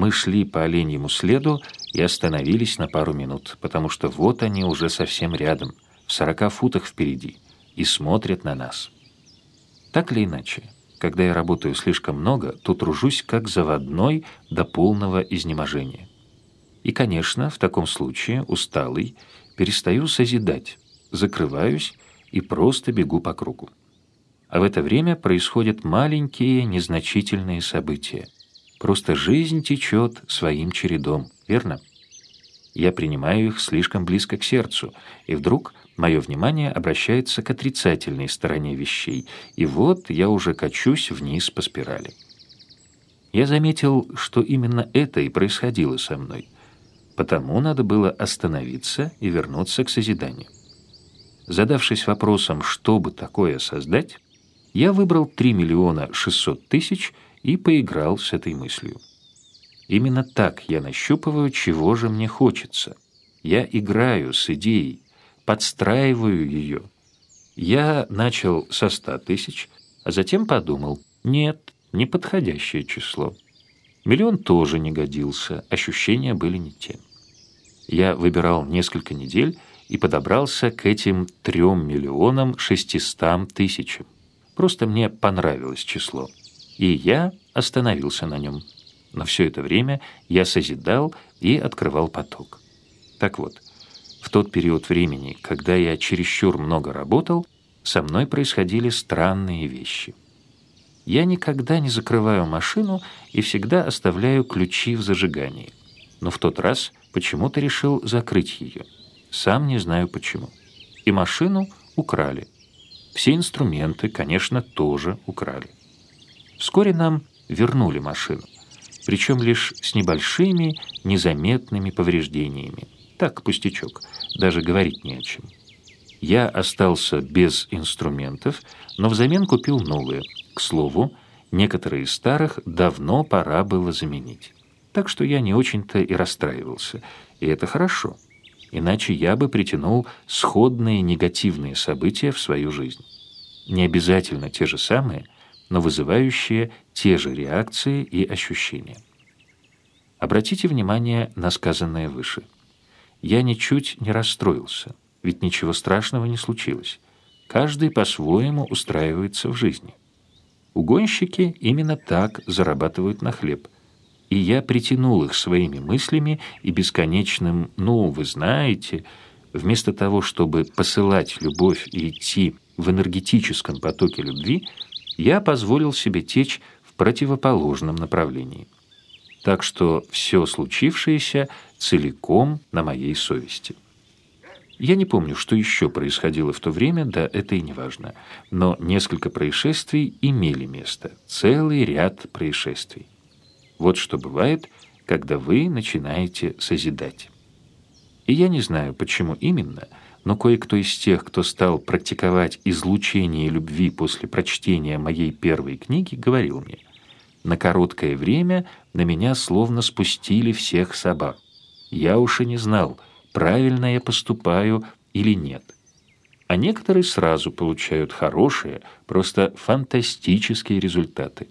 Мы шли по оленьему следу и остановились на пару минут, потому что вот они уже совсем рядом, в сорока футах впереди, и смотрят на нас. Так или иначе, когда я работаю слишком много, то тружусь как заводной до полного изнеможения. И, конечно, в таком случае, усталый, перестаю созидать, закрываюсь и просто бегу по кругу. А в это время происходят маленькие, незначительные события. Просто жизнь течет своим чередом, верно? Я принимаю их слишком близко к сердцу, и вдруг мое внимание обращается к отрицательной стороне вещей, и вот я уже качусь вниз по спирали. Я заметил, что именно это и происходило со мной, потому надо было остановиться и вернуться к созиданию. Задавшись вопросом, что бы такое создать, я выбрал 3 миллиона 600 тысяч и поиграл с этой мыслью. Именно так я нащупываю, чего же мне хочется. Я играю с идеей, подстраиваю ее. Я начал со 100 тысяч, а затем подумал, нет, неподходящее число. Миллион тоже не годился, ощущения были не те. Я выбирал несколько недель и подобрался к этим трем миллионам шестистам тысячам. Просто мне понравилось число. И я остановился на нем. Но все это время я созидал и открывал поток. Так вот, в тот период времени, когда я чересчур много работал, со мной происходили странные вещи. Я никогда не закрываю машину и всегда оставляю ключи в зажигании. Но в тот раз почему-то решил закрыть ее. Сам не знаю почему. И машину украли. Все инструменты, конечно, тоже украли. Вскоре нам вернули машину, причем лишь с небольшими, незаметными повреждениями. Так, пустячок, даже говорить не о чем. Я остался без инструментов, но взамен купил новые. К слову, некоторые из старых давно пора было заменить. Так что я не очень-то и расстраивался, и это хорошо иначе я бы притянул сходные негативные события в свою жизнь. Не обязательно те же самые, но вызывающие те же реакции и ощущения. Обратите внимание на сказанное выше. Я ничуть не расстроился, ведь ничего страшного не случилось. Каждый по-своему устраивается в жизни. Угонщики именно так зарабатывают на хлеб – и я притянул их своими мыслями и бесконечным «ну, вы знаете», вместо того, чтобы посылать любовь и идти в энергетическом потоке любви, я позволил себе течь в противоположном направлении. Так что все случившееся целиком на моей совести. Я не помню, что еще происходило в то время, да это и не важно, но несколько происшествий имели место, целый ряд происшествий. Вот что бывает, когда вы начинаете созидать. И я не знаю, почему именно, но кое-кто из тех, кто стал практиковать излучение любви после прочтения моей первой книги, говорил мне, на короткое время на меня словно спустили всех собак. Я уж и не знал, правильно я поступаю или нет. А некоторые сразу получают хорошие, просто фантастические результаты.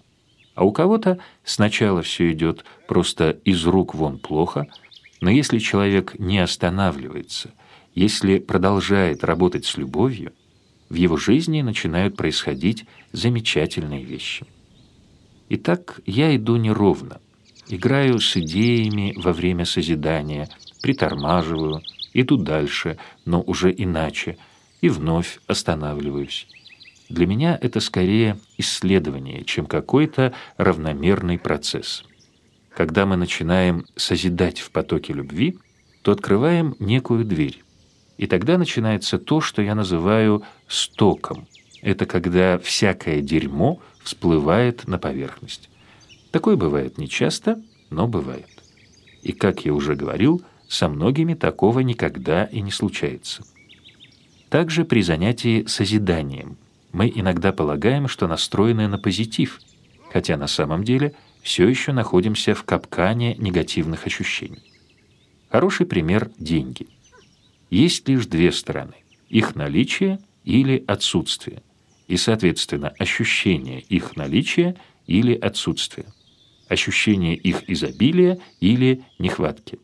А у кого-то сначала все идет просто из рук вон плохо, но если человек не останавливается, если продолжает работать с любовью, в его жизни начинают происходить замечательные вещи. Итак, я иду неровно, играю с идеями во время созидания, притормаживаю, иду дальше, но уже иначе, и вновь останавливаюсь. Для меня это скорее исследование, чем какой-то равномерный процесс. Когда мы начинаем созидать в потоке любви, то открываем некую дверь. И тогда начинается то, что я называю стоком. Это когда всякое дерьмо всплывает на поверхность. Такое бывает нечасто, но бывает. И, как я уже говорил, со многими такого никогда и не случается. Также при занятии созиданием – мы иногда полагаем, что настроены на позитив, хотя на самом деле все еще находимся в капкане негативных ощущений. Хороший пример – деньги. Есть лишь две стороны – их наличие или отсутствие, и, соответственно, ощущение их наличия или отсутствия. ощущение их изобилия или нехватки.